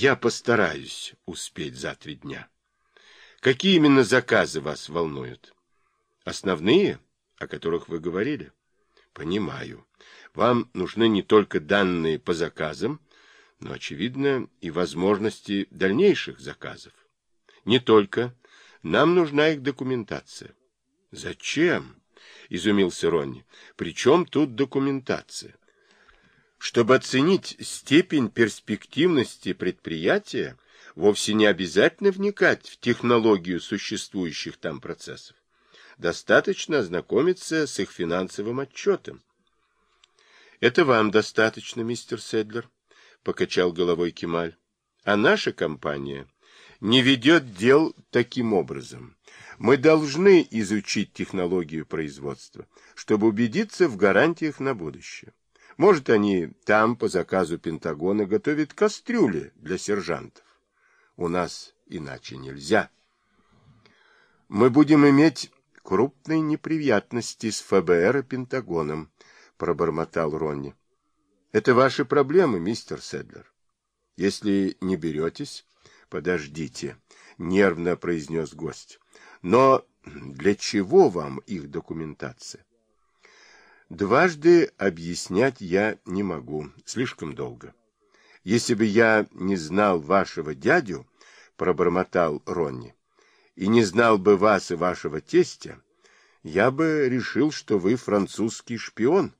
Я постараюсь успеть за три дня. Какие именно заказы вас волнуют? Основные, о которых вы говорили? Понимаю. Вам нужны не только данные по заказам, но, очевидно, и возможности дальнейших заказов. Не только. Нам нужна их документация. Зачем? Изумился Ронни. Причем тут документация? Чтобы оценить степень перспективности предприятия, вовсе не обязательно вникать в технологию существующих там процессов. Достаточно ознакомиться с их финансовым отчетом. Это вам достаточно, мистер Седлер, покачал головой Кемаль. А наша компания не ведет дел таким образом. Мы должны изучить технологию производства, чтобы убедиться в гарантиях на будущее. Может, они там по заказу Пентагона готовят кастрюли для сержантов. У нас иначе нельзя. Мы будем иметь крупные неприятности с ФБР и Пентагоном, пробормотал Ронни. Это ваши проблемы, мистер Седлер. Если не беретесь, подождите, нервно произнес гость. Но для чего вам их документация? Дважды объяснять я не могу, слишком долго. Если бы я не знал вашего дядю, пробормотал Ронни, и не знал бы вас и вашего тестя, я бы решил, что вы французский шпион.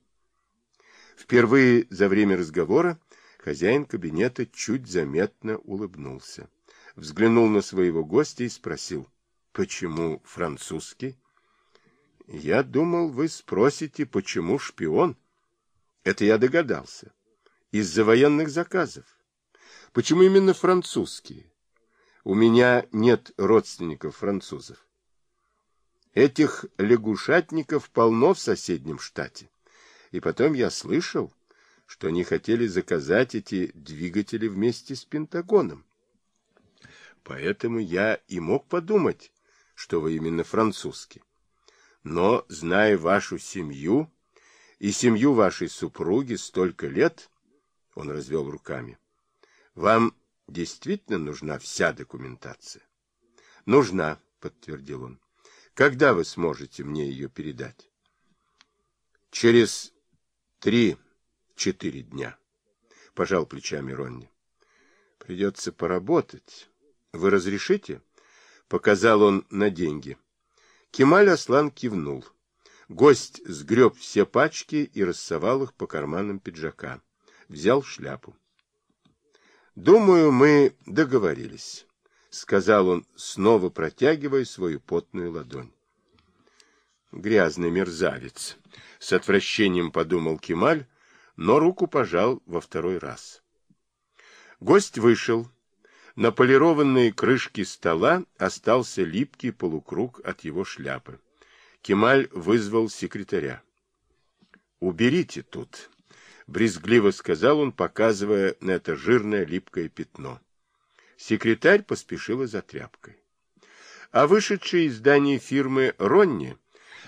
Впервые за время разговора хозяин кабинета чуть заметно улыбнулся. Взглянул на своего гостя и спросил, почему французский? Я думал, вы спросите, почему шпион? Это я догадался. Из-за военных заказов. Почему именно французские? У меня нет родственников французов. Этих лягушатников полно в соседнем штате. И потом я слышал, что они хотели заказать эти двигатели вместе с Пентагоном. Поэтому я и мог подумать, что вы именно французский. Но, зная вашу семью и семью вашей супруги столько лет, он развел руками, вам действительно нужна вся документация? Нужна, подтвердил он. Когда вы сможете мне ее передать? Через три-четыре дня, пожал плечами Ронни. Придется поработать. Вы разрешите? Показал он на деньги. Кемаль Аслан кивнул. Гость сгреб все пачки и рассовал их по карманам пиджака. Взял шляпу. «Думаю, мы договорились», — сказал он, снова протягивая свою потную ладонь. «Грязный мерзавец», — с отвращением подумал Кемаль, но руку пожал во второй раз. Гость вышел, на полированной крышке стола остался липкий полукруг от его шляпы. Кемаль вызвал секретаря. «Уберите тут», — брезгливо сказал он, показывая на это жирное липкое пятно. Секретарь поспешила за тряпкой. А вышедший из здания фирмы Ронни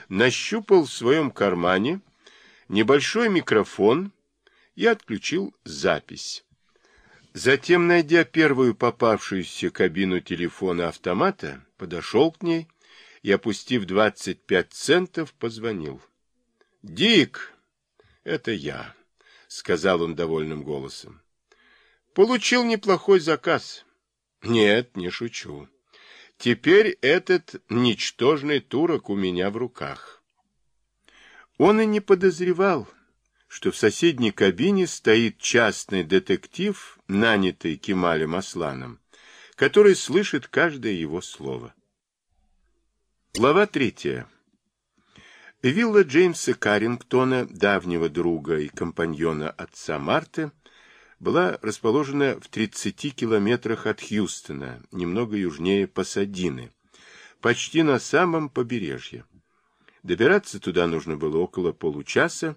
нащупал в своем кармане небольшой микрофон и отключил запись. Затем, найдя первую попавшуюся кабину телефона-автомата, подошел к ней и, опустив 25 центов, позвонил. — Дик, это я, — сказал он довольным голосом. — Получил неплохой заказ. — Нет, не шучу. Теперь этот ничтожный турок у меня в руках. Он и не подозревал, что в соседней кабине стоит частный детектив, нанятый Кемалем Асланом, который слышит каждое его слово. Глава третья. Вилла Джеймса Каррингтона, давнего друга и компаньона отца Марты, была расположена в 30 километрах от Хьюстона, немного южнее Пасадины, почти на самом побережье. Добираться туда нужно было около получаса,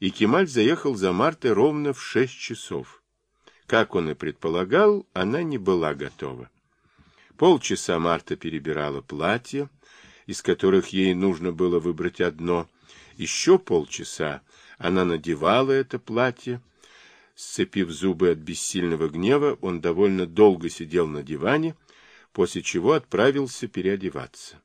и Кемаль заехал за Мартой ровно в шесть часов. Как он и предполагал, она не была готова. Полчаса Марта перебирала платья, из которых ей нужно было выбрать одно. Еще полчаса она надевала это платье. Сцепив зубы от бессильного гнева, он довольно долго сидел на диване, после чего отправился переодеваться.